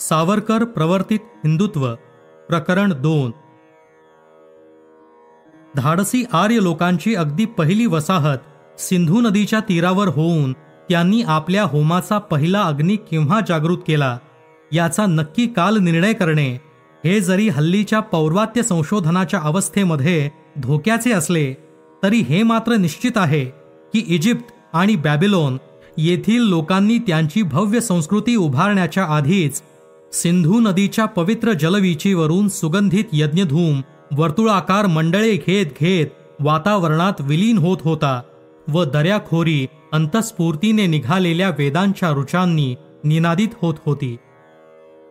सावरकर प्रवर्तित हिंदुत्व प्रकरण दोन. धाडसी आर्य लोकांची अगदी पहिली वसाहत सिंधू नदीच्या तीरावर होऊन त्यांनी आपल्या होमाचा पहिला अग्नी केव्हा जागृत केला याचा नक्की काल निर्णय करणे हे जरी हल्लीच्या पौर्वात्य संशोधनाच्या अवस्थेमध्ये धोक्याचे असले तरी हे मात्र निश्चित आहे की इजिप्त आणि बॅबिलोन येथील लोकांनी त्यांची भव्य संस्कृती उभारण्याच्या आधीच सिंधू नदीच्या पवित्र जलवीचीवरून सुगंधित यज्ञधूम वर्तुळाकार मंडळे घेत घेत वातावरणात विलीन होत होता व दर्याखोरी अंतस्फूर्तीने निघालेल्या वेदांच्या रुचांनी निनादित होत होती.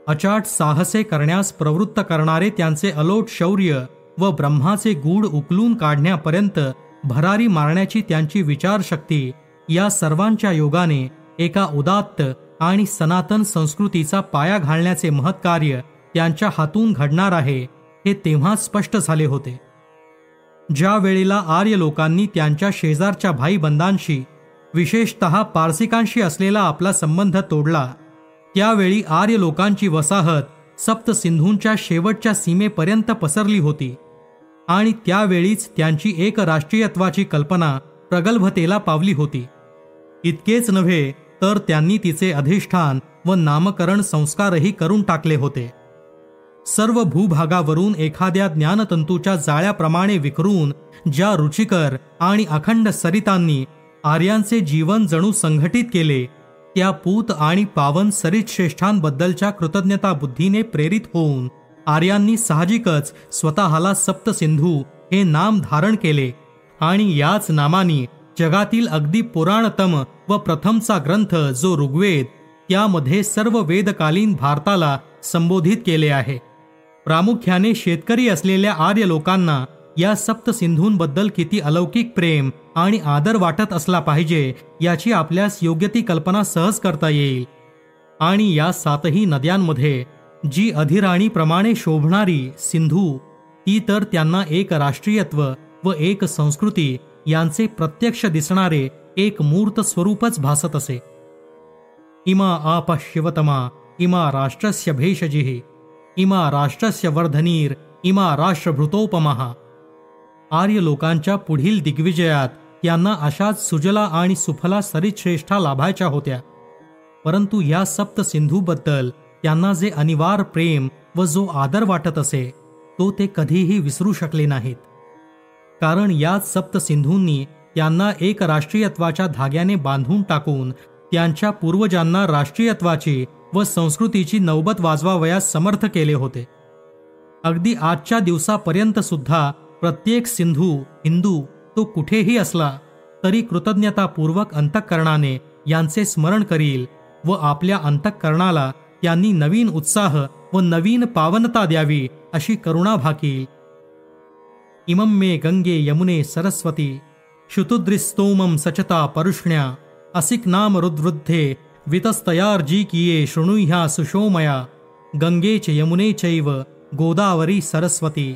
अचाट साहसे करण्यास प्रवृत्त करणारे त्यांचे अलोट शौर्य व ब्रह्माचे गूढ उकलून काढण्यापर्यंत भरारी मारण्याची त्यांची विचारशक्ती या सर्वांच्या योगाने एका उदात्त आणि सनातन संस्कृतीचा पाया घालण्याचे महत्कार्य त्यांच्या हातून घडणार आहे हे तेव्हा स्पष्ट झाले होते. ज्या वेळेला आर्य लोकांनी त्यांच्या शेजारच्या भाईबंधांशी विशेषत पारसिकांशी असलेला आपला संबंध तोडला त्यावेळी आर्य लोकांची वसाहत सप्त सिंधूंच्या शेवटच्या सीमेपर्यंत पसरली होती आणि त्यावेळीच त्यांची एक राष्ट्रीयत्वाची कल्पना प्रगल्भतेला पावली होती. इतकेच नव्हे तर त्यांनी तिचे अधिष्ठान व नामकरण संस्कारही करून टाकले होते. सर्व भूभागावरून एखाद्या ज्ञानतंतूच्या जाळ्याप्रमाणे विखरून ज्या रुचिकर आणि अखंड सरितांनी आर्यांचे जीवन जणू संघटित केले त्या पूत आणि पावन सरितश्रेष्ठांबद्दलच्या कृतज्ञता बुद्धीने प्रेरित होऊन आर्यांनी साहजिकच स्वतःला सप्तसिंधू हे नाम धारण केले आणि याच नामानी जगातील अगदी पुराणतम व प्रथमचा ग्रंथ जो ऋग्वेद त्यामध्ये सर्व वेदकालीन भारताला संबोधित केले आहे. प्रामुख्याने शेतकरी असलेल्या आर्य लोकांना या सप्त सिंधूंबद्दल किती अलौकिक प्रेम आणि आदर वाटत असला पाहिजे याची आपल्यास योग्य ती कल्पना सहज करता येईल. आणि या सातही नद्यांमध्ये जी अधिराणीप्रमाणे शोभणारी सिंधू ती तर त्यांना एक राष्ट्रीयत्व व एक संस्कृती यांचे प्रत्यक्ष दिसणारे एक मूर्त स्वरूपच भासत असे. इमा आप शिवतमा इमा राष्ट्रस्य भेषजिः इमा राष्ट्रस्य वर्धनीर इमा राष्ट्रभृतोपमहा आर्य लोकांच्या पुढील दिग्विजयात त्यांना अशाच सुजला आणि सुफला सरितश्रेष्ठा लाभायच्या होत्या. परंतु या सप्त सिंधूबद्दल त्यांना जे अनिवार्य प्रेम व जो आदर वाटत असे तो ते कधीही विसरू शकले नाहीत. कारण याच सप्त सिंधूंनी त्यांना एक राष्ट्रीयत्वाच्या धाग्याने बांधून टाकून त्यांच्या पूर्वजांना राष्ट्रीयत्वाची व संस्कृतीची नौबत वाजवावयास समर्थ केले होते. अगदी आजच्या दिवसापर्यंत सुद्धा प्रत्येक सिंधू हिंदू तो कुठेही असला तरी कृतज्ञतापूर्वक अंतःकरणाने यांचे स्मरण करील व आपल्या अंतःकरणाला त्यांनी नवीन उत्साह व नवीन पावनता द्यावी अशी करुणा भाकील इमं मे गंगे यमुने सरस्वती शुतुद्रिस्तोमं सचता परुष्ण्या असिक नाम रुद्वृद्धे वितस्तयार्जी किये शृणुह्या सुशोमया गंगे च यमुने चैव गोदावरी सरस्वती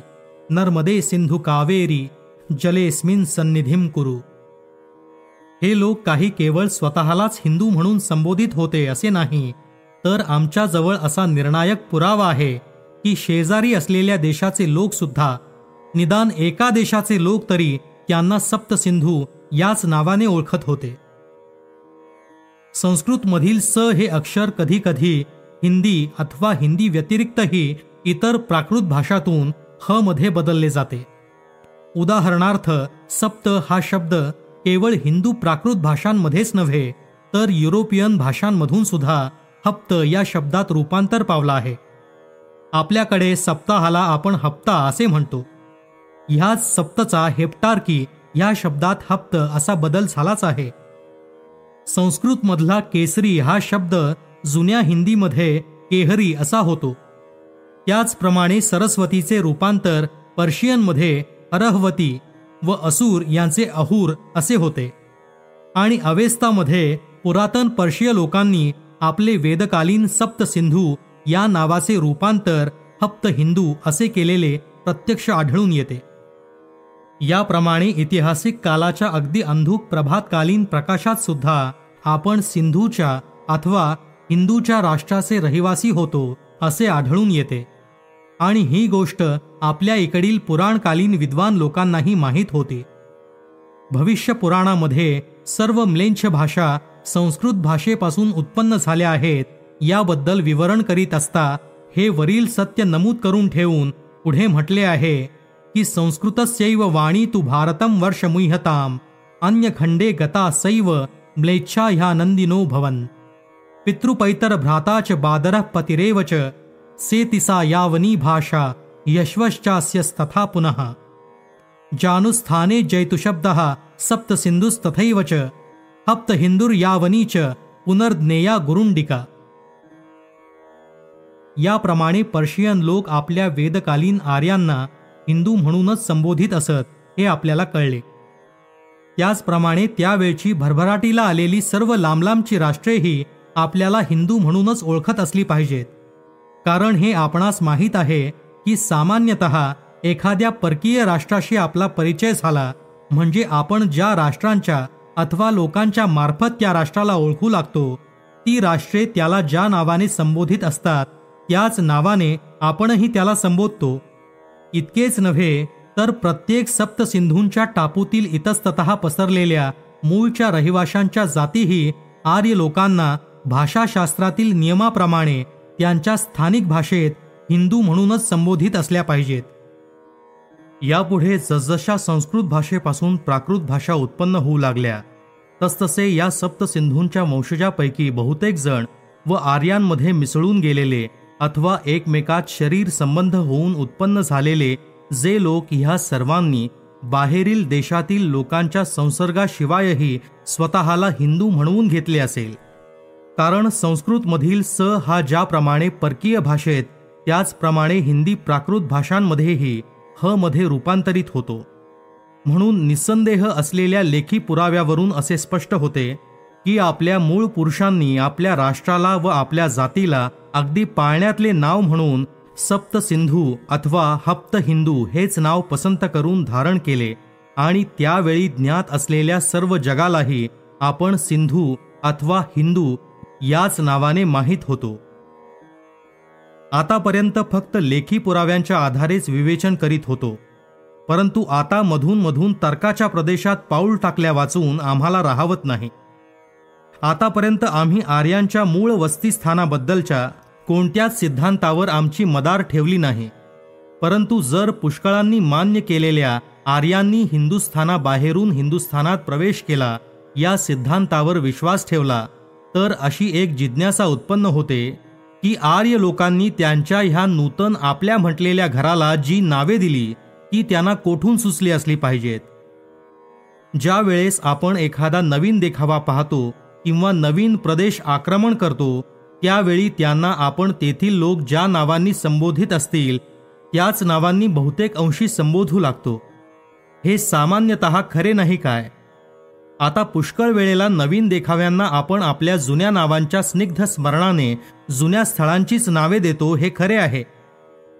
नर्मदे सिंधू कावेरी जलेस्मिन सन्निधिं कुरु। हे लोक काही केवळ स्वतःलाच हिंदू म्हणून संबोधित होते असे नाही तर आमच्याजवळ असा निर्णायक पुरावा आहे की शेजारी असलेल्या देशाचे लोकसुद्धा निदान एका देशाचे लोक तरी त्यांना सप्तसिंधू याच नावाने ओळखत होते. संस्कृतमधील स हे अक्षर कधी कधी हिंदी अथवा हिंदी व्यतिरिक्तही इतर प्राकृत भाषातून ह मध्ये बदलले जाते. उदाहरणार्थ सप्त हा शब्द केवळ हिंदू प्राकृत भाषांमध्येच नव्हे तर युरोपियन भाषांमधून सुद्धा हप्त या शब्दात रूपांतर पावला आहे. आपल्याकडे सप्ताहाला आपण हप्ता असे म्हणतो. ह्याच सप्तचा हेप्टार्की या शब्दात हप्त असा बदल झालाच आहे. संस्कृतमधला केसरी हा शब्द जुन्या हिंदीमध्ये केहरी असा होतो. त्याचप्रमाणे सरस्वतीचे रूपांतर पर्शियनमध्ये अरहवती व असूर यांचे अहूर असे होते. आणि अवेस्तामध्ये पुरातन पर्शिय लोकांनी आपले वेदकालीन सप्तसिंधू या नावाचे रूपांतर हप्त हिंदू असे केलेले प्रत्यक्ष आढळून येते. याप्रमाणे ऐतिहासिक कालाच्या अगदी अंधुक प्रभातकालीन प्रकाशात सुद्धा आपण सिंधूच्या अथवा हिंदूच्या राष्ट्राचे रहिवासी होतो असे आढळून येते. आणि ही गोष्ट आपल्या इकडील पुराणकालीन विद्वान लोकांनाही माहीत होती. भविष्य पुराणामध्ये सर्व म्लेंछ भाषा संस्कृत भाषेपासून उत्पन्न झाल्या आहेत याबद्दल विवरण करीत असता हे वरील सत्य नमूद करून ठेवून पुढे म्हटले आहे की संस्कृतस्यैव वाणी तु भारतं वर्षमुह्यताम्। अन्यखण्डे गता सैव म्लेच्छा ह्या नन्दिनो भवन्। पितृपैतरभ्राता च बादरः पतिरेव च सेतिसा यावनी भाषा यश्वश्चास्यस्तथा पुनः। जानुस्थाने जैतुशब्दः सप्तसिन्धुस्तथैव च हप्तहिन्दुर्यावनी च पुनर्ज्ञेया गुरुण्डिका। याप्रमाणे पर्शियन लोक आपल्या वेदकालीन आर्यांना हिंदू म्हणूनच संबोधित असत हे आपल्याला कळले. त्याचप्रमाणे त्यावेळची भरभराटीला आलेली सर्व लांबलांबची राष्ट्रेही आपल्याला हिंदू म्हणूनच ओळखत असली पाहिजेत. कारण हे आपणास माहीत आहे की सामान्यतः एखाद्या परकीय राष्ट्राशी आपला परिचय झाला म्हणजे आपण ज्या राष्ट्रांच्या अथवा लोकांच्या मार्फत त्या राष्ट्राला ओळखू लागतो ती राष्ट्रे त्याला ज्या नावाने संबोधित असतात त्याच नावाने आपणही त्याला संबोधतो. इतकेच नव्हे तर प्रत्येक सप्तसिंधूंच्या टापूतील इतस्तत पसरलेल्या मूळच्या रहिवाशांच्या जातीही आर्य लोकांना भाषाशास्त्रातील नियमाप्रमाणे त्यांच्या स्थानिक भाषेत हिंदू म्हणूनच संबोधित असल्या पाहिजेत. यापुढे जसजशा संस्कृत भाषेपासून प्राकृत भाषा उत्पन्न होऊ लागल्या तसतसे या सप्तसिंधूंच्या वंशजापैकी बहुतेक जण व आर्यांमध्ये मिसळून गेलेले अथवा एकमेकात शरीर संबंध होऊन उत्पन्न झालेले जे लोक ह्या सर्वांनी बाहेरील देशातील लोकांच्या संसर्गाशिवायही स्वतःला हिंदू म्हणवून घेतले असेल. कारण संस्कृतमधील स हा ज्याप्रमाणे परकीय भाषेत त्याचप्रमाणे हिंदी प्राकृत भाषांमध्येही ह मध्ये रूपांतरित होतो. म्हणून निसंदेह असलेल्या लेखी पुराव्यावरून असे स्पष्ट होते की आपल्या मूळ पुरुषांनी आपल्या राष्ट्राला व आपल्या जातीला अगदी पाळण्यातले नाव म्हणून सप्त सिंधू अथवा हप्त हिंदू हेच नाव पसंत करून धारण केले आणि त्यावेळी ज्ञात असलेल्या सर्व जगालाही आपण सिंधू अथवा हिंदू याच नावाने माहीत होतो. आतापर्यंत फक्त लेखी पुराव्यांच्या आधारेच विवेचन करीत होतो. परंतु आता मधून मधून तर्काच्या प्रदेशात पाऊल टाकल्या वाचून आम्हाला राहावत नाही. आतापर्यंत आम्ही आर्यांच्या मूळ वस्तीस्थानाबद्दलच्या कोणत्याच सिद्धांतावर आमची मदार ठेवली नाही. परंतु जर पुष्कळांनी मान्य केलेल्या आर्यांनी हिंदुस्थानाबाहेरून हिंदुस्थानात प्रवेश केला या सिद्धांतावर विश्वास ठेवला तर अशी एक जिज्ञासा उत्पन्न होते की आर्य लोकांनी त्यांच्या ह्या नूतन आपल्या म्हटलेल्या घराला जी नावे दिली ती त्यांना कोठून सुचली असली पाहिजेत? ज्या वेळेस आपण एखादा नवीन देखावा पाहतो किंवा नवीन प्रदेश आक्रमण करतो त्यावेळी त्यांना आपण तेथील लोक ज्या नावांनी संबोधित असतील त्याच नावांनी बहुतेक अंशी संबोधू लागतो. हे सामान्यतः खरे नाही काय? आता पुष्कळ वेळेला नवीन देखाव्यांना आपण आपल्या जुन्या नावांच्या स्निग्ध स्मरणाने जुन्या स्थळांचीच नावे देतो हे खरे आहे.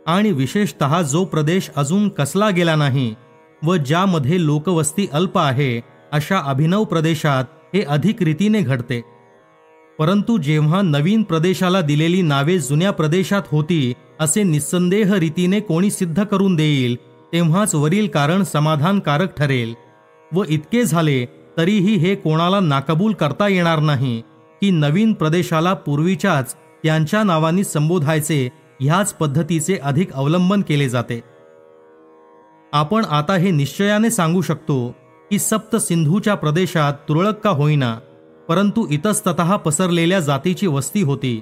आणि विशेषत जो प्रदेश अजून कसला गेला नाही व ज्यामध्ये लोकवस्ती अल्प आहे अशा अभिनव प्रदेशात हे अधिक रीतीने घडते. परंतु जेव्हा नवीन प्रदेशाला दिलेली नावे जुन्या प्रदेशात होती असे निस्संदेह रीतीने कोणी सिद्ध करून देईल तेव्हाच वरील कारण समाधानकारक ठरेल. व इतके झाले तरीही हे कोणाला नाकबूल करता येणार नाही की नवीन प्रदेशाला पूर्वीच्याच त्यांच्या नावांनी संबोधायचे ह्याच पद्धतीचे अधिक अवलंबन केले जाते. आपण आता हे निश्चयाने सांगू शकतो की सप्त सिंधूच्या प्रदेशात तुरळक का होईना परंतु इतस्तत पसरलेल्या जातीची वस्ती होती.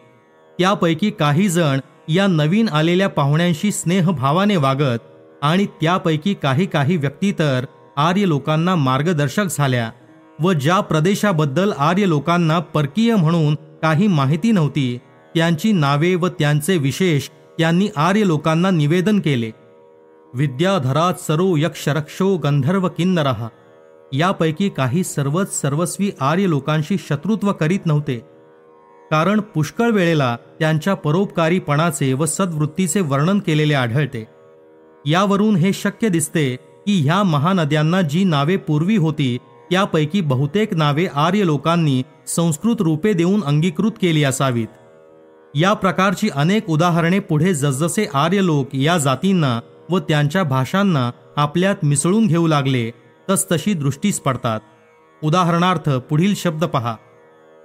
त्यापैकी काही जण या नवीन आलेल्या पाहुण्यांशी स्नेहभावाने वागत आणि त्यापैकी काही काही व्यक्ती तर आर्य लोकांना मार्गदर्शक झाल्या व ज्या प्रदेशाबद्दल आर्य लोकांना परकीय म्हणून काही माहिती नव्हती त्यांची नावे व त्यांचे विशेष त्यांनी आर्य लोकांना निवेदन केले. विद्याधरात सरो यक्षरक्षो गंधर्व किन्नरहा यापैकी काही सर्वच सर्वस्वी आर्य लोकांशी शत्रुत्व करीत नव्हते. कारण पुष्कळ वेळेला त्यांच्या परोपकारीपणाचे व सद्वृत्तीचे वर्णन केलेले आढळते. यावरून हे शक्य दिसते की ह्या महानद्यांना जी नावे पूर्वी होती त्यापैकी बहुतेक नावे आर्य लोकांनी संस्कृत रूपे देऊन अंगीकृत केली असावीत. या प्रकारची अनेक उदाहरणे पुढे जसजसे आर्य लोक या जातींना व त्यांच्या भाषांना आपल्यात मिसळून घेऊ लागले तसतशी दृष्टीस पडतात. उदाहरणार्थ पुढील शब्द पहा.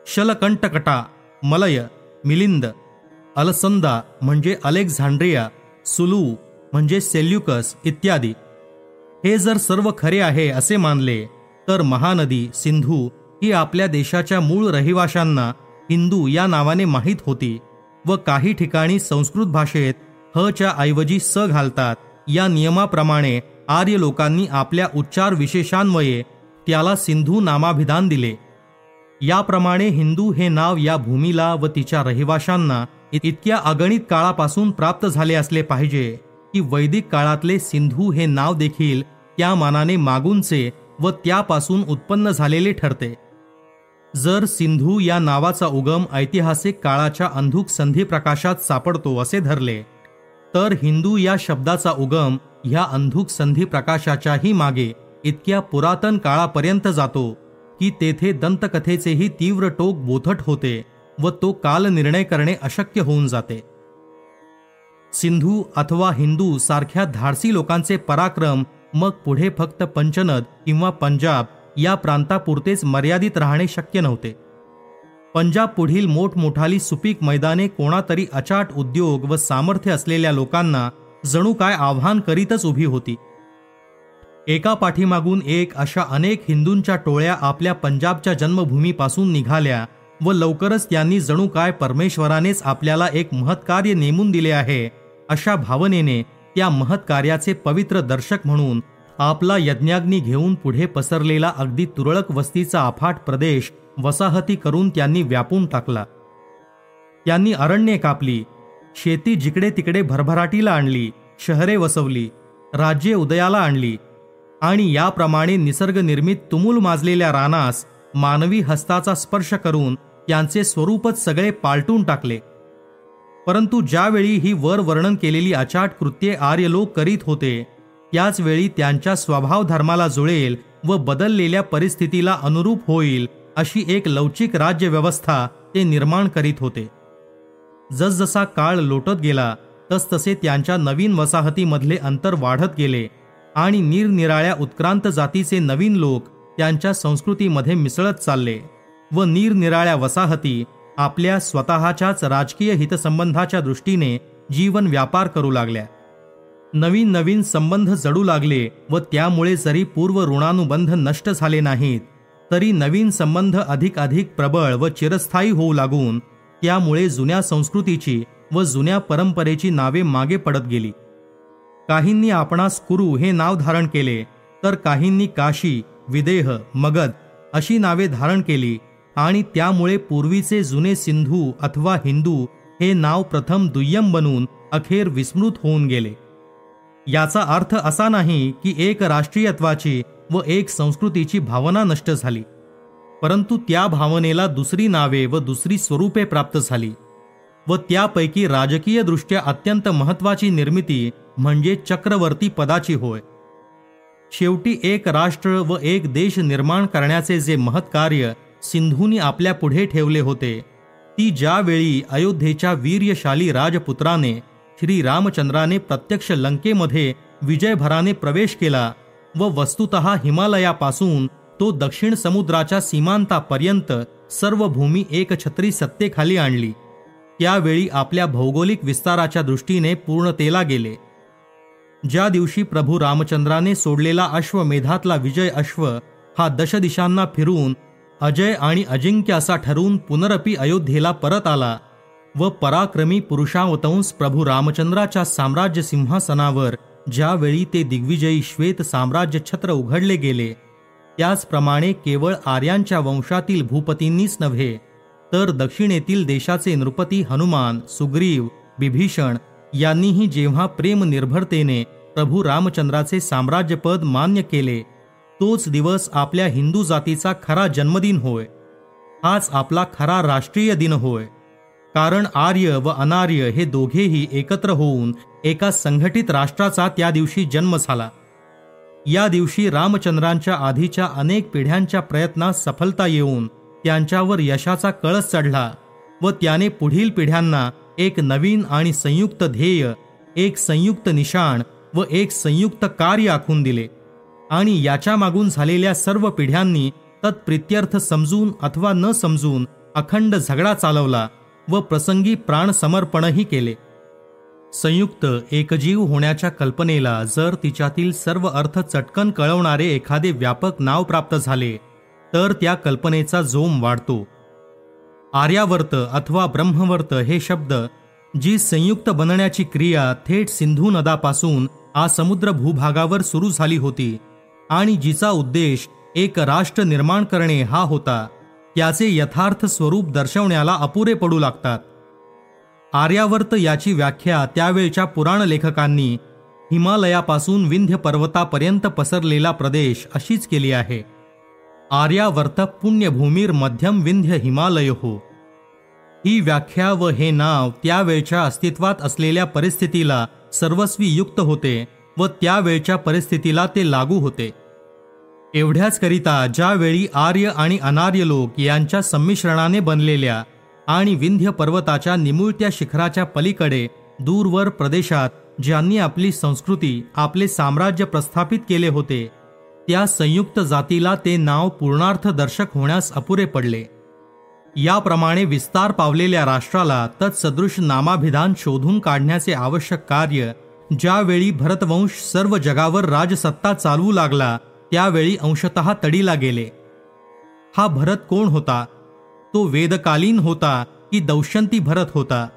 शलकंटकटा मलय मिलिंद. अलसंदा म्हणजे अलेक्झांड्रिया सुलू म्हणजे सेल्युकस इत्यादी. हे जर सर्व खरे आहे असे मानले तर महानदी सिंधू ही आपल्या देशाच्या मूळ रहिवाशांना हिंदू या नावाने माहीत होती व काही ठिकाणी संस्कृत भाषेत ह च्या ऐवजी स घालतात या नियमाप्रमाणे आर्य लोकांनी आपल्या उच्चार विशेषान्वये त्याला सिंधू नामाभिधान दिले. याप्रमाणे हिंदू हे नाव या भूमीला व तिच्या रहिवाशांना इतक्या अगणित काळापासून प्राप्त झाले असले पाहिजे की वैदिक काळातले सिंधू हे नाव देखील त्या मानाने मागूनचे व त्यापासून उत्पन्न झालेले ठरते. जर सिंधू या नावाचा उगम ऐतिहासिक काळाच्या अंधुक संधी प्रकाशात सापडतो असे धरले तर हिंदू या शब्दाचा उगम ह्या अंधुक संधी प्रकाशाच्याही मागे इतक्या पुरातन काळापर्यंत जातो की तेथे दंतकथेचेही तीव्र टोक बोथट होते व तो काल निर्णय करणे अशक्य होऊन जाते. सिंधू अथवा हिंदू सारख्या धाडसी लोकांचे पराक्रम मग पुढे फक्त पंचनद किंवा पंजाब या प्रांतापुरतेच मर्यादित राहणे शक्य नव्हते. पंजाब पुढील मोठमोठाली सुपीक मैदाने कोणातरी अचाट उद्योग व सामर्थ्य असलेल्या लोकांना जणू काय आव्हान करीतच उभी होती. एका पाठीमागून एक अशा अनेक हिंदूंच्या टोळ्या आपल्या पंजाबच्या जन्मभूमीपासून निघाल्या व लवकरच त्यांनी जणू काय परमेश्वरानेच आपल्याला एक महत्कार्य नेमून दिले आहे अशा भावनेने त्या महत्कार्याचे पवित्र दर्शक म्हणून आपला यज्ञाग्नी घेऊन पुढे पसरलेला अगदी तुरळक वस्तीचा अफाट प्रदेश वसाहती करून त्यांनी व्यापून टाकला. त्यांनी अरण्ये कापली शेती जिकडे तिकडे भरभराटीला आणली शहरे वसवली राज्ये उदयाला आणली. आणि याप्रमाणे निसर्गनिर्मित तुमूल माजलेल्या रानास मानवी हस्ताचा स्पर्श करून त्यांचे स्वरूपच सगळे पालटून टाकले. परंतु ज्यावेळी ही वर वर्णन केलेली अचाट कृत्ये आर्यलोक करीत होते त्याचवेळी त्यांच्या स्वभाव धर्माला जुळेल व बदललेल्या परिस्थितीला अनुरूप होईल अशी एक लवचिक राज्यव्यवस्था ते निर्माण करीत होते. जसजसा काळ लोटत गेला तसतसे त्यांच्या नवीन वसाहतीमधले अंतर वाढत गेले आणि निरनिराळ्या उत्क्रांत जातीचे नवीन लोक त्यांच्या संस्कृतीमध्ये मिसळत चालले व निरनिराळ्या वसाहती आपल्या स्वतःच्याच राजकीय हितसंबंधाच्या दृष्टीने जीवन व्यापार करू लागल्या. नवीन नवीन संबंध जडू लागले व त्यामुळे जरी पूर्व ऋणानुबंध नष्ट झाले नाहीत तरी नवीन संबंध अधिक अधिक प्रबळ व चिरस्थायी होऊ लागून त्यामुळे जुन्या संस्कृतीची व जुन्या परंपरेची नावे मागे पडत गेली. काहींनी आपणास कुरु हे नाव धारण केले तर काहींनी काशी विदेह मगध अशी नावे धारण केली आणि त्यामुळे पूर्वीचे जुने सिंधू अथवा हिंदू हे नाव प्रथम दुय्यम बनून अखेर विस्मृत होऊन गेले. याचा अर्थ असा नाही की एक राष्ट्रीयत्वाची व एक संस्कृतीची भावना नष्ट झाली. परंतु त्या भावनेला दुसरी नावे व दुसरी स्वरूपे प्राप्त झाली व त्यापैकी राजकीय दृष्ट्या अत्यंत महत्वाची निर्मिती म्हणजे चक्रवर्ती पदाची होय. शेवटी एक राष्ट्र व एक देश निर्माण करण्याचे जे महत्कार्य सिंधूनी आपल्या पुढे ठेवले होते ती ज्यावेळी अयोध्येच्या वीर्यशाली राजपुत्राने श्री रामचंद्राने प्रत्यक्ष लंकेमध्ये विजयभराने प्रवेश केला व वस्तुत हिमालयापासून तो दक्षिण समुद्राच्या सीमांतापर्यंत सर्व भूमी एकछत्री सत्तेखाली आणली. त्यावेळी आपल्या भौगोलिक विस्ताराच्या दृष्टीने पूर्णतेला गेले. ज्या दिवशी प्रभू रामचंद्राने सोडलेला अश्वमेधातला विजय अश्व हा दशदिशांना फिरून अजय आणि अजिंक्य असा ठरवून पुनरपी अयोध्येला परत आला व पराक्रमी पुरुषावतंस प्रभू रामचंद्राच्या साम्राज्य सिंहासनावर ज्यावेळी ते दिग्विजयी श्वेत साम्राज्य छत्र उघडले गेले त्याचप्रमाणे केवळ आर्यांच्या वंशातील भूपतींनीच नव्हे तर दक्षिणेतील देशाचे नृपती हनुमान सुग्रीव बिभीषण यांनीही जेव्हा प्रेम निर्भरतेने प्रभू रामचंद्राचे साम्राज्यपद मान्य केले तोच दिवस आपल्या हिंदू जातीचा खरा जन्मदिन होय. हाच आपला खरा राष्ट्रीय दिन होय. कारण आर्य व अनार्य हे दोघेही एकत्र होऊन एका संघटित राष्ट्राचा त्या दिवशी जन्म झाला. या दिवशी रामचंद्रांच्या आधीच्या अनेक पिढ्यांच्या प्रयत्नात सफलता येऊन त्यांच्यावर यशाचा कळस चढला व त्याने पुढील पिढ्यांना एक नवीन आणि संयुक्त ध्येय एक संयुक्त निशाण व एक संयुक्त कार्य आखून दिले. आणि याच्या मागून झालेल्या सर्व पिढ्यांनी तत्प्रित्यर्थ समजून अथवा न समजून अखंड झगडा चालवला व प्रसंगी प्राणसमर्पणही केले. संयुक्त एकजीव होण्याच्या कल्पनेला जर तिच्यातील सर्व अर्थ चटकन कळवणारे एखादे व्यापक नाव प्राप्त झाले तर त्या कल्पनेचा जोम वाढतो. आर्यावर्त अथवा ब्रह्मवर्त हे शब्द जी संयुक्त बनण्याची क्रिया थेट सिंधू नदापासून आ समुद्र भूभागावर सुरू झाली होती आणि जिचा उद्देश एक राष्ट्र निर्माण करणे हा होता त्याचे यथार्थ स्वरूप दर्शवण्याला अपुरे पडू लागतात. आर्यावर्त याची व्याख्या त्यावेळच्या पुराण लेखकांनी हिमालयापासून विंध्य पर्वतापर्यंत पसरलेला प्रदेश अशीच केली आहे. आर्यावर्त पुण्यभूमीर मध्यम विंध्य हिमालय हो. ही व्याख्या व हे नाव त्यावेळच्या अस्तित्वात असलेल्या परिस्थितीला सर्वस्वी युक्त होते व त्यावेळच्या परिस्थितीला ते लागू होते. एवढ्याच करिता ज्यावेळी आर्य आणि अनार्य लोक यांच्या संमिश्रणाने बनलेल्या आणि विंध्य पर्वताच्या निमुळत्या शिखराच्या पलीकडे दूरवर प्रदेशात ज्यांनी आपली संस्कृती आपले साम्राज्य प्रस्थापित केले होते त्या संयुक्त जातीला ते नाव पूर्णार्थ दर्शक होण्यास अपुरे पडले. याप्रमाणे विस्तार पावलेल्या राष्ट्राला तत्सदृश नामाभिधान शोधून काढण्याचे आवश्यक कार्य ज्यावेळी भरतवंश सर्व जगावर राजसत्ता चालवू लागला त्यावेळी अंशतः तडीला गेले. हा भरत कोण होता? तो वेदकालीन होता की दौशंती भरत होता.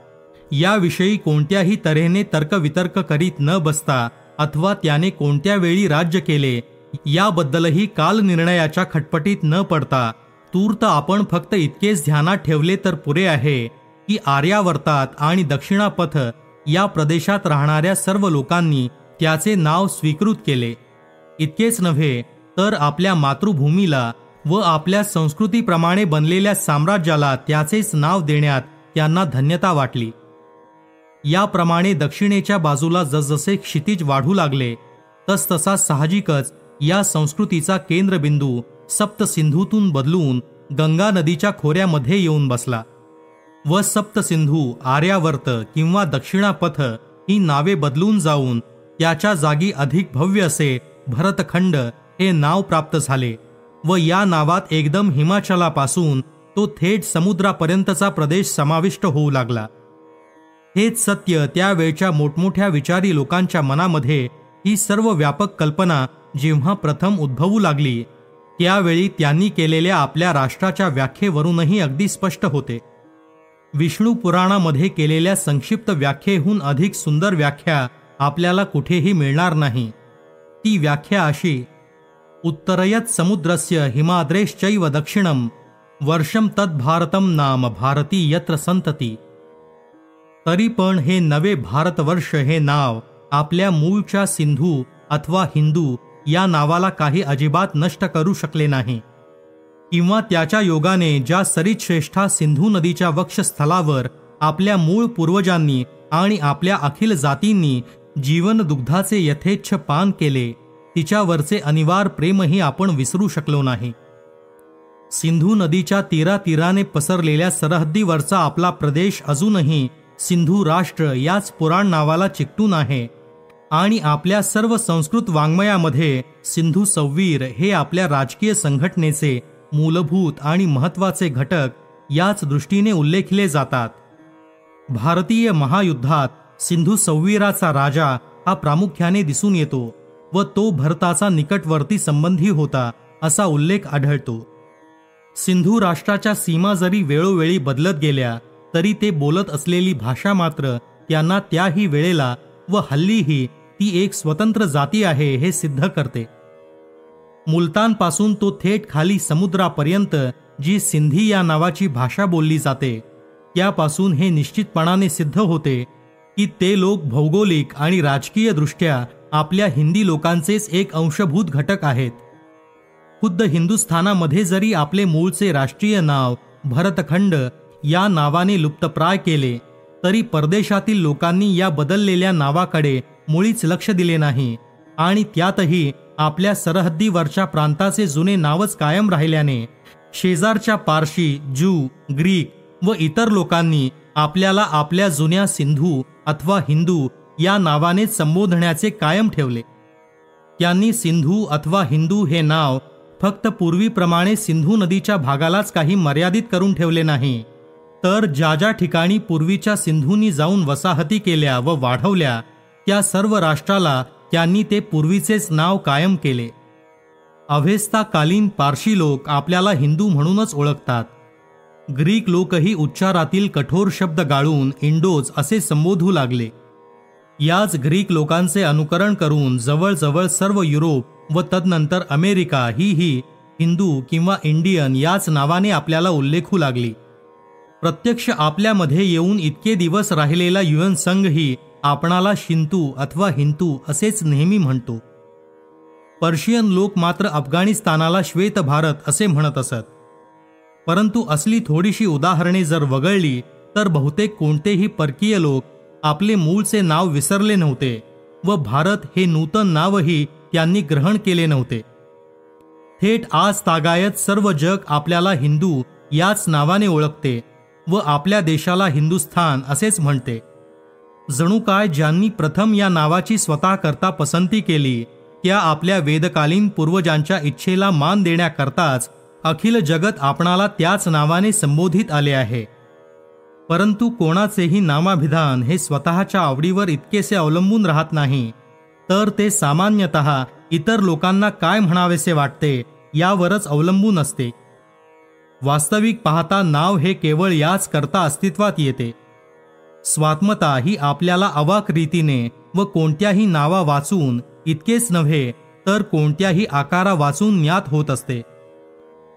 याविषयी कोणत्याही तऱ्हेने तर्कवितर्क करीत न बसता अथवा त्याने कोणत्या वेळी राज्य केले याबद्दलही काल निर्णयाच्या खटपटीत न पडता तूर्त आपण फक्त इतकेच ध्यानात ठेवले तर पुरे आहे की आर्यावर्तात आणि दक्षिणापथ या प्रदेशात राहणाऱ्या सर्व लोकांनी त्याचे नाव स्वीकृत केले. इतकेच नव्हे तर आपल्या मातृभूमीला व आपल्या संस्कृतीप्रमाणे बनलेल्या साम्राज्याला त्याचेच नाव देण्यात त्यांना धन्यता वाटली. याप्रमाणे दक्षिणेच्या बाजूला जसजसे क्षितिज वाढू लागले तसतसा साहजिकच या संस्कृतीचा केंद्रबिंदू सप्तसिंधूतून बदलून गंगा नदीच्या खोऱ्यामध्ये येऊन बसला व सप्तसिंधू आर्यावर्त किंवा दक्षिणापथ ही नावे बदलून जाऊन त्याच्या जागी अधिक भव्य असे भरतखंड हे नाव प्राप्त झाले. व या नावात एकदम हिमाचलापासून तो थेट समुद्रापर्यंतचा प्रदेश समाविष्ट होऊ लागला. हेच सत्य त्यावेळच्या मोठमोठ्या विचारी लोकांच्या मनामध्ये ही सर्व व्यापक कल्पना जेव्हा प्रथम उद्भवू लागली त्यावेळी त्यांनी केलेल्या आपल्या राष्ट्राच्या व्याख्येवरूनही अगदी स्पष्ट होते. विष्णू पुराणामध्ये केलेल्या संक्षिप्त व्याख्येहून अधिक सुंदर व्याख्या आपल्याला कुठेही मिळणार नाही. ती व्याख्या अशी उत्तरयत् समुद्रस्य हिमाद्रेश्चैव दक्षिणं वर्षम तद्भारतं नाम भारती यत्र संतती तरी पण हे नवे भारतवर्ष हे नाव आपल्या मूळच्या सिंधू अथवा हिंदू या नावाला काही अजिबात नष्ट करू शकले नाही। किंवा त्याच्या योगाने ज्या सरितश्रेष्ठा सिंधू नदीच्या वक्षस्थलावर आपल्या मूळ पूर्वजांनी आणि आपल्या अखिल जातींनी जीवन दुग्धाचे यथेच्छ पान केले तिच्यावरचे अनिवार प्रेमही आपण विसरू शकलो नाही. सिंधू नदीच्या तीरा तीराने पसरलेल्या सरहद्दीवरचा आपला प्रदेश अजूनही सिंधू राष्ट्र याच पुराण नावाला चिकटून आहे आणि आपल्या सर्व संस्कृत वाङ्मयामध्ये सिंधू सव्वीर हे आपल्या राजकीय संघटनेचे मूलभूत आणि महत्त्वाचे घटक याच दृष्टीने उल्लेखले जातात. भारतीय महायुद्धात सिंधू सव्वीराचा राजा हा प्रामुख्याने दिसून येतो. व तो भरताचा निकटवर्ती संबंधी होता असा उल्लेख आढळतो. सिंधू राष्ट्राच्या सीमा जरी वेळोवेळी बदलत गेल्या तरी ते बोलत असलेली भाषा मात्र त्यांना त्याही वेळेला व हल्लीही ती एक स्वतंत्र जाती आहे हे सिद्ध करते. मुलतानपासून तो थेट खाली समुद्रापर्यंत जी सिंधी या नावाची भाषा बोलली जाते त्यापासून हे निश्चितपणाने सिद्ध होते की ते लोक भौगोलिक आणि राजकीयदृष्ट्या आपल्या हिंदी लोकांचेच एक अंशभूत घटक आहेत. खुद्द हिंदुस्थानामध्ये जरी आपले मूळचे राष्ट्रीय नाव भरतखंड या नावाने लुप्तप्राय केले तरी परदेशातील लोकांनी या बदललेल्या नावाकडे मुळीच लक्ष दिले नाही आणि त्यातही आपल्या सरहद्दीवरच्या प्रांताचे जुने नावच कायम राहिल्याने शेजारच्या पारशी ज्यू ग्रीक व इतर लोकांनी आपल्याला आपल्या जुन्या सिंधू अथवा हिंदू या नावाने संबोधण्याचे कायम ठेवले. त्यांनी सिंधू अथवा हिंदू हे नाव फक्त पूर्वीप्रमाणे सिंधू नदीच्या भागालाच काही मर्यादित करून ठेवले नाही. तर ज्या ज्या ठिकाणी पूर्वीच्या सिंधूंनी जाऊन वसाहती केल्या व वाढवल्या त्या सर्व राष्ट्राला त्यांनी ते पूर्वीचेच नाव कायम केले. अवेस्ताकालीन पारशी लोक आपल्याला हिंदू म्हणूनच ओळखतात. ग्रीक लोकही उच्चारातील कठोर शब्द गाळून इंडोज असे संबोधू लागले. याच ग्रीक लोकांचे अनुकरण करून जवळजवळ सर्व युरोप व तदनंतर अमेरिका ही ही हिंदू किंवा इंडियन याच नावाने आपल्याला उल्लेखू लागली. प्रत्यक्ष आपल्यामध्ये येऊन इतके दिवस राहिलेला युएन संघही आपणाला शिंतू अथवा हिंदू असेच नेहमी म्हणतो. पर्शियन लोक मात्र अफगाणिस्तानाला श्वेत भारत असे म्हणत असत. परंतु असली थोडीशी उदाहरणे जर वगळली तर बहुतेक कोणतेही परकीय लोक आपले मूळचे नाव विसरले नव्हते व भारत हे नूतन नावही त्यांनी ग्रहण केले नव्हते. थेट आज तागायत सर्व जग आपल्याला हिंदू याच नावाने ओळखते व आपल्या देशाला हिंदुस्थान असेच म्हणते. जणू काय ज्यांनी प्रथम या नावाची स्वतः करता पसंती केली त्या आपल्या वेदकालीन पूर्वजांच्या इच्छेला मान देण्याकरताच अखिल जगत आपणाला त्याच नावाने संबोधित आले आहे. परंतु कोणाचेही नामाभिधान हे स्वतःच्या आवडीवर इतकेसे अवलंबून राहत नाही. तर ते सामान्यतः इतर लोकांना काय म्हणावेसे वाटते यावरच अवलंबून असते. वास्तविक पाहता नाव हे केवळ याच करता अस्तित्वात येते. स्वात्मता ही आपल्याला अवाक रीतीने व कोणत्याही नावा वाचून इतकेच नव्हे तर कोणत्याही आकारा वाचून ज्ञात होत असते.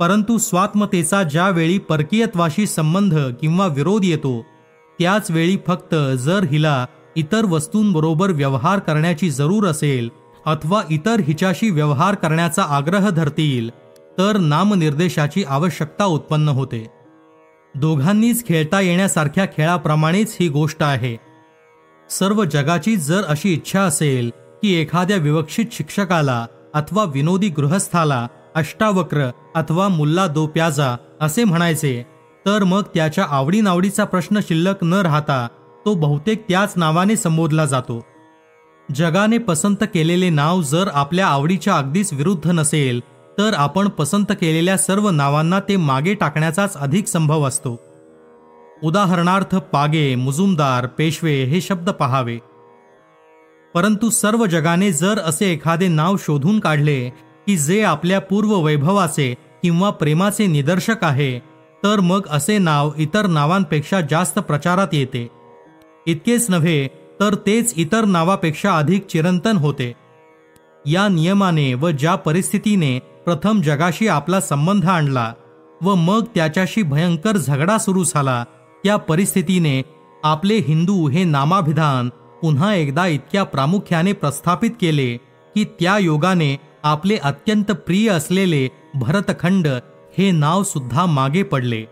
परंतु स्वात्मतेचा ज्यावेळी परकीयत्वाशी संबंध किंवा विरोध येतो त्याच वेळी फक्त जर हिला इतर वस्तूंबरोबर व्यवहार करण्याची जरूर असेल अथवा इतर हिच्याशी व्यवहार करण्याचा आग्रह धरतील तर नामनिर्देशाची आवश्यकता उत्पन्न होते. दोघांनीच खेळता येण्यासारख्या खेळाप्रमाणेच ही गोष्ट आहे. सर्व जगाची जर अशी इच्छा असेल की एखाद्या विवक्षित शिक्षकाला अथवा विनोदी गृहस्थाला अष्टावक्र अथवा मुल्ला दो प्याजा असे म्हणायचे. तर मग त्याच्या आवडीनावडीचा प्रश्न शिल्लक न राहता तो बहुतेक त्याच नावाने संबोधला जातो. जगाने पसंत केलेले नाव जर आपल्या आवडीच्या अगदीच विरुद्ध नसेल तर आपण पसंत केलेल्या सर्व नावांना ते मागे टाकण्याचाच अधिक संभव असतो. उदाहरणार्थ पागे मुजुमदार पेशवे हे शब्द पहावे. परंतु सर्व जगाने जर असे एखादे नाव शोधून काढले की जे आपल्या पूर्व वैभवाचे किंवा प्रेमाचे निदर्शक आहे तर मग असे नाव इतर नावांपेक्षा जास्त प्रचारात येते. इतकेच नव्हे तर तेच इतर नावापेक्षा अधिक चिरंतन होते. या नियमाने व ज्या परिस्थितीने प्रथम जगाशी आपला संबंध आणला व मग त्याच्याशी भयंकर झगडा सुरू झाला त्या परिस्थितीने आपले हिंदू हे नामाभिधान पुन्हा एकदा इतक्या प्रामुख्याने प्रस्थापित केले की त्या योगाने आपले अत्यंत प्रिय असलेले भरतखंड हे नाव सुद्धा मागे पडले.